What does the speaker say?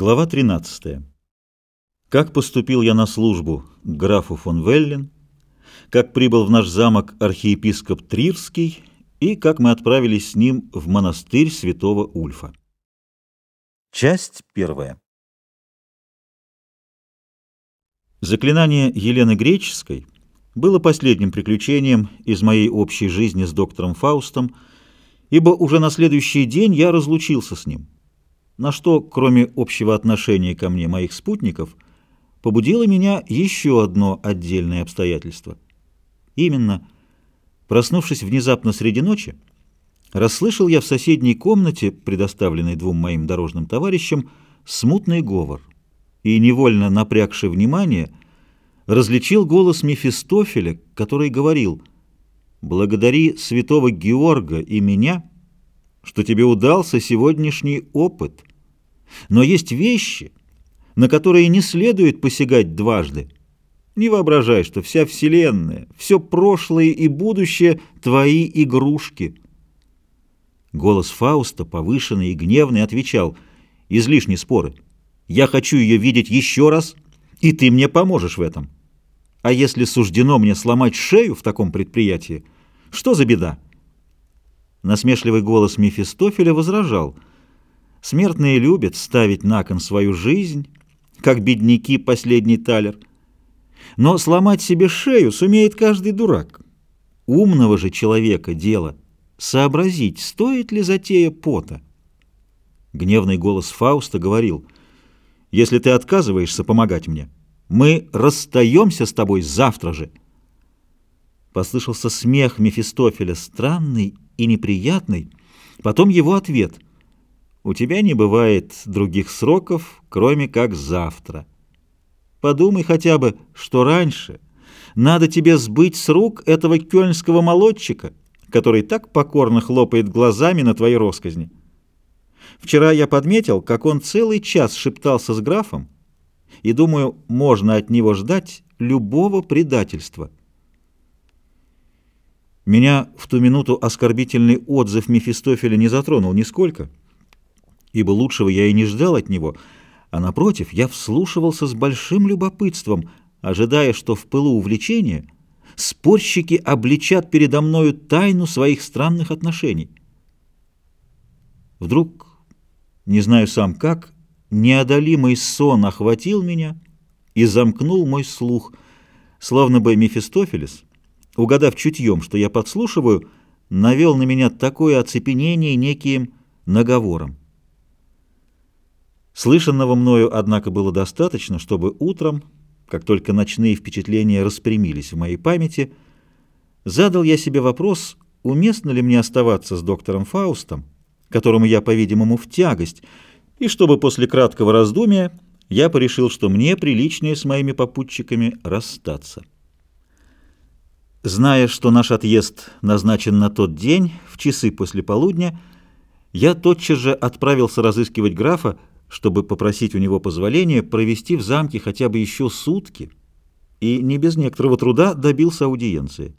Глава 13. Как поступил я на службу графу фон Веллен, как прибыл в наш замок архиепископ Трирский и как мы отправились с ним в монастырь святого Ульфа. Часть первая. Заклинание Елены Греческой было последним приключением из моей общей жизни с доктором Фаустом, ибо уже на следующий день я разлучился с ним на что, кроме общего отношения ко мне моих спутников, побудило меня еще одно отдельное обстоятельство. Именно, проснувшись внезапно среди ночи, расслышал я в соседней комнате, предоставленной двум моим дорожным товарищам, смутный говор, и, невольно напрягши внимание, различил голос Мефистофеля, который говорил «Благодари святого Георга и меня, что тебе удался сегодняшний опыт». Но есть вещи, на которые не следует посягать дважды. Не воображай, что вся Вселенная, все прошлое и будущее — твои игрушки. Голос Фауста, повышенный и гневный, отвечал, «Излишни споры. Я хочу ее видеть еще раз, и ты мне поможешь в этом. А если суждено мне сломать шею в таком предприятии, что за беда?» Насмешливый голос Мефистофеля возражал — Смертные любят ставить на кон свою жизнь, как бедняки последний талер. Но сломать себе шею сумеет каждый дурак. Умного же человека дело сообразить, стоит ли затея пота. Гневный голос Фауста говорил, «Если ты отказываешься помогать мне, мы расстаемся с тобой завтра же». Послышался смех Мефистофеля, странный и неприятный, потом его ответ — у тебя не бывает других сроков, кроме как завтра. Подумай хотя бы, что раньше надо тебе сбыть с рук этого кёльнского молодчика, который так покорно хлопает глазами на твои росказни. Вчера я подметил, как он целый час шептался с графом, и, думаю, можно от него ждать любого предательства. Меня в ту минуту оскорбительный отзыв Мефистофеля не затронул нисколько — ибо лучшего я и не ждал от него, а, напротив, я вслушивался с большим любопытством, ожидая, что в пылу увлечения спорщики обличат передо мною тайну своих странных отношений. Вдруг, не знаю сам как, неодолимый сон охватил меня и замкнул мой слух, словно бы Мефистофелес, угадав чутьем, что я подслушиваю, навел на меня такое оцепенение неким наговором. Слышанного мною, однако, было достаточно, чтобы утром, как только ночные впечатления распрямились в моей памяти, задал я себе вопрос, уместно ли мне оставаться с доктором Фаустом, которому я, по-видимому, в тягость, и чтобы после краткого раздумия я порешил, что мне приличнее с моими попутчиками расстаться. Зная, что наш отъезд назначен на тот день, в часы после полудня, я тотчас же отправился разыскивать графа, чтобы попросить у него позволения провести в замке хотя бы еще сутки, и не без некоторого труда добился аудиенции.